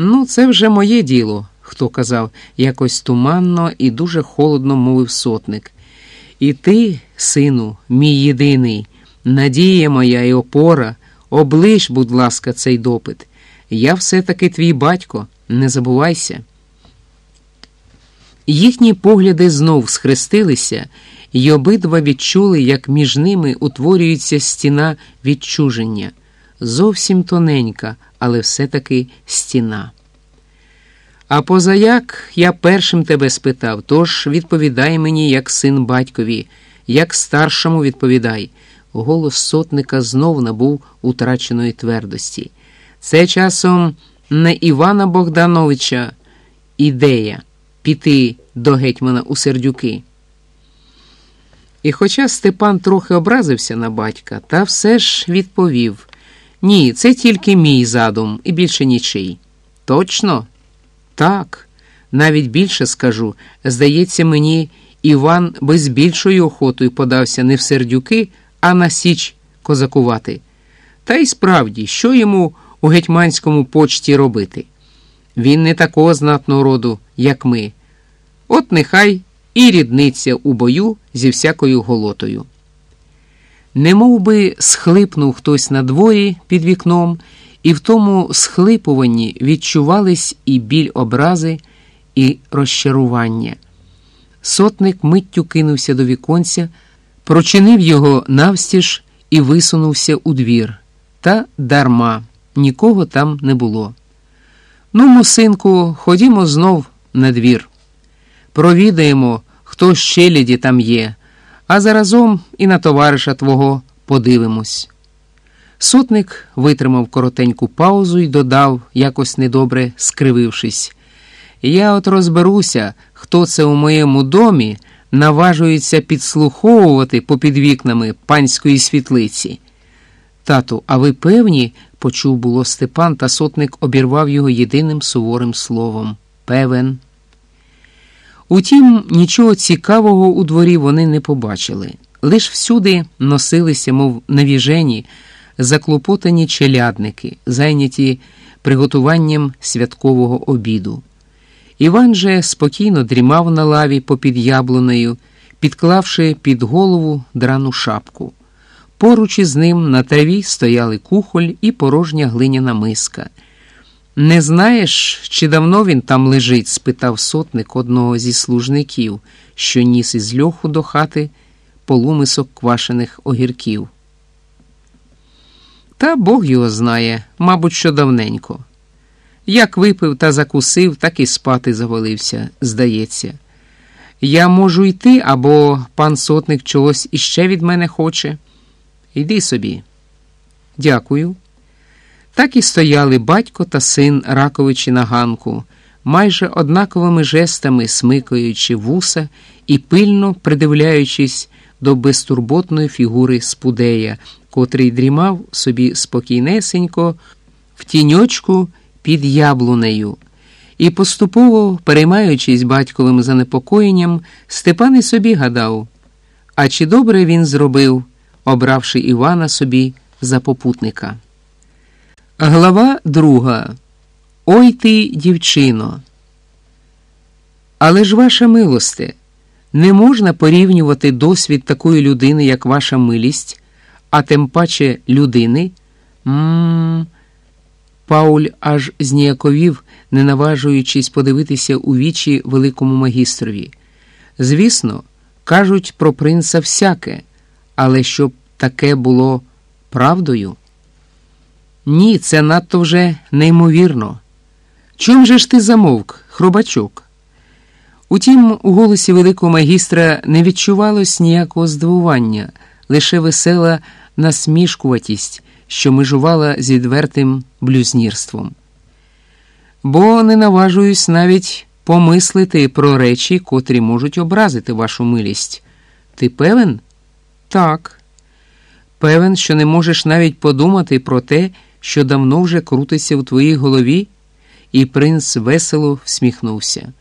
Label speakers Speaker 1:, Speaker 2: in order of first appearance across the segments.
Speaker 1: Ну, це вже моє діло, хто казав, якось туманно і дуже холодно мовив сотник. І ти, сину, мій єдиний, надія моя і опора, облиш, будь ласка, цей допит. Я все-таки твій батько, не забувайся. Їхні погляди знов схрестилися, і обидва відчули, як між ними утворюється стіна відчуження, зовсім тоненька, але все-таки стіна. А позаяк я першим тебе спитав, тож відповідай мені, як син батькові, як старшому відповідай. Голос сотника знов набув утраченої твердості. Це часом не Івана Богдановича ідея піти до гетьмана у сердюки. І хоча Степан трохи образився на батька, та все ж відповів ні, це тільки мій задум і більше нічий. Точно? Так, навіть більше скажу. Здається, мені Іван би з більшою охотою подався не в сердюки, а на січ козакувати. Та й справді, що йому у гетьманському почті робити? Він не такого знатного роду, як ми. От нехай і рідниться у бою зі всякою голотою. Немов би схлипнув хтось на дворі під вікном, і в тому схлипуванні відчувались і біль образи, і розчарування. Сотник миттю кинувся до віконця, прочинив його навстіж і висунувся у двір. Та дарма нікого там не було. Ну, мусинку, ходімо знов на двір. Провідаємо, хто ще ліді там є, а заразом і на товариша твого подивимось. Сотник витримав коротеньку паузу і додав, якось недобре скривившись. Я от розберуся, хто це у моєму домі наважується підслуховувати попід вікнами панської світлиці. Тату, а ви певні? почув було Степан, та сотник обірвав його єдиним суворим словом певен. Утім, нічого цікавого у дворі вони не побачили, лиш всюди носилися, мов навіжені, заклопотані челядники, зайняті приготуванням святкового обіду. Іван же спокійно дрімав на лаві попід яблунею, підклавши під голову драну шапку. Поруч із ним на траві стояли кухоль і порожня глиняна миска. Не знаєш, чи давно він там лежить? спитав сотник одного зі служників, що ніс із льоху до хати полумисок квашених огірків. Та Бог його знає, мабуть, що давненько. Як випив та закусив, так і спати завалився, здається. Я можу йти, або пан сотник чогось іще від мене хоче. Йди собі. Дякую. Так і стояли батько та син Раковичі на ганку, майже однаковими жестами смикаючи вуса і пильно придивляючись до безтурботної фігури Спудея, котрий дрімав собі спокійнесенько в тіньочку під яблунею. І поступово, переймаючись батьковим занепокоєнням, Степан і собі гадав, а чи добре він зробив, обравши Івана собі за попутника. Глава друга. Ой ти, дівчино. Але ж ваша милосте, не можна порівнювати досвід такої людини, як ваша милість, а тим паче людини. М Пауль аж зніяковів, не наважуючись подивитися у вічі великому магістрові. Звісно, кажуть про принца всяке, але щоб таке було правдою. Ні, це надто вже неймовірно. Чом же ж ти замовк, хробачок? Утім, у голосі великого магістра не відчувалось ніякого здивування, лише весела насмішкуватість, що межувала з відвертим блюзнірством. Бо не наважуюсь навіть помислити про речі, котрі можуть образити вашу милість. Ти певен? Так. Певен, що не можеш навіть подумати про те, що давно вже крутиться в твоїй голові, і принц весело всміхнувся.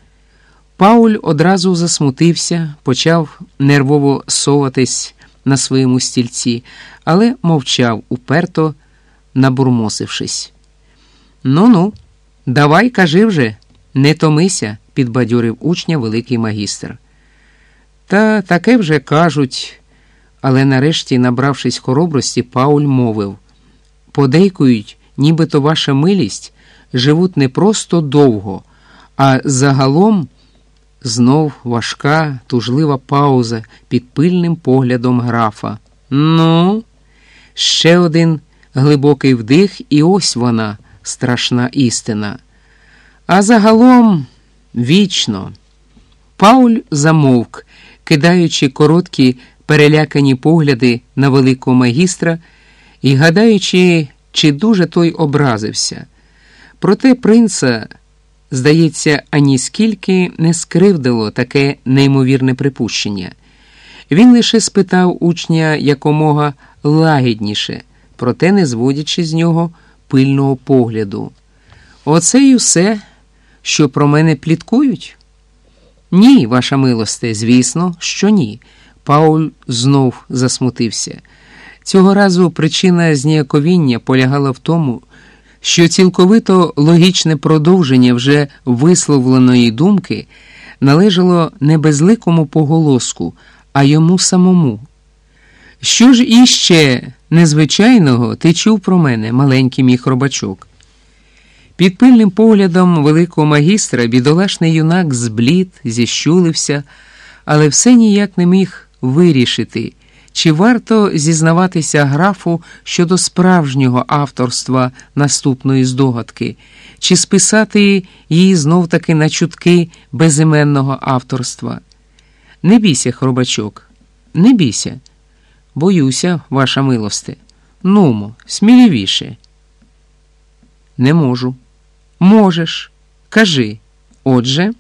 Speaker 1: Пауль одразу засмутився, почав нервово соватись на своєму стільці, але мовчав, уперто набурмосившись. Ну ну, Давай, кажи вже, не томися, підбадьорив учня великий магістр. Та таке вже кажуть, але нарешті, набравшись хоробрості, Пауль мовив подейкують, нібито ваша милість живуть не просто довго, а загалом знов важка, тужлива пауза під пильним поглядом графа. Ну, ще один глибокий вдих, і ось вона, страшна істина. А загалом вічно. Пауль замовк, кидаючи короткі перелякані погляди на великого магістра і гадаючи, чи дуже той образився. Проте принца, здається, аніскільки не скривдило таке неймовірне припущення. Він лише спитав учня якомога лагідніше, проте не зводячи з нього пильного погляду. Оце й усе, що про мене пліткують? Ні, ваша милосте, звісно, що ні. Пауль знов засмутився. Цього разу причина зніяковіння полягала в тому, що цілковито логічне продовження вже висловленої думки належало не безликому поголоску, а йому самому. Що ж іще незвичайного ти чув про мене, маленький мій хробачок? Під пильним поглядом великого магістра бідолашний юнак зблід, зіщулився, але все ніяк не міг вирішити, чи варто зізнаватися графу щодо справжнього авторства наступної здогадки, чи списати її знов таки на чутки безіменного авторства. Не бійся, хробачок, не бійся. Боюся, ваша милосте. Нумо, сміливіше. Не можу. Можеш. Кажи. Отже.